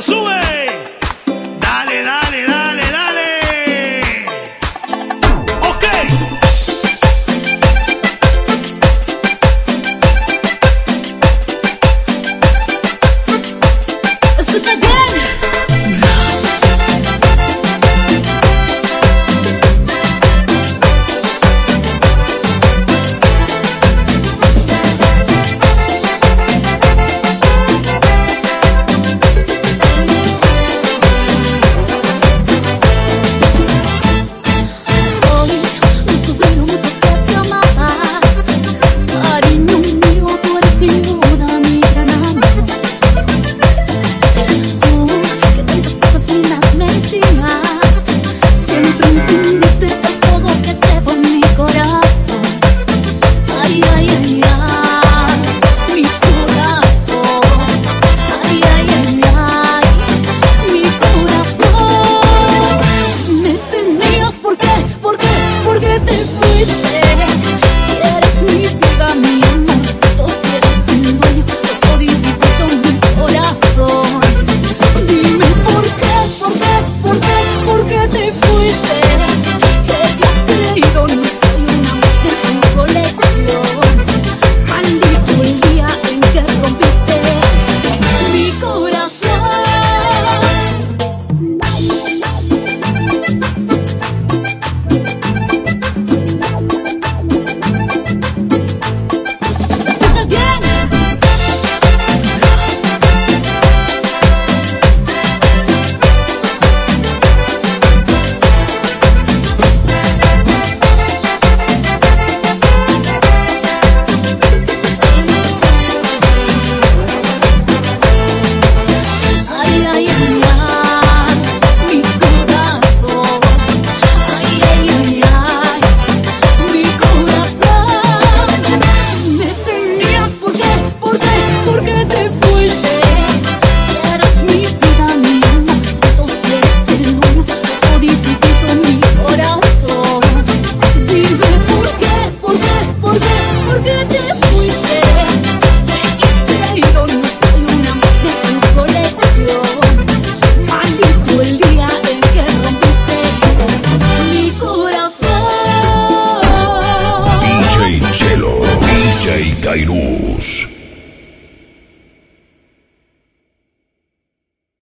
sube. Cairús.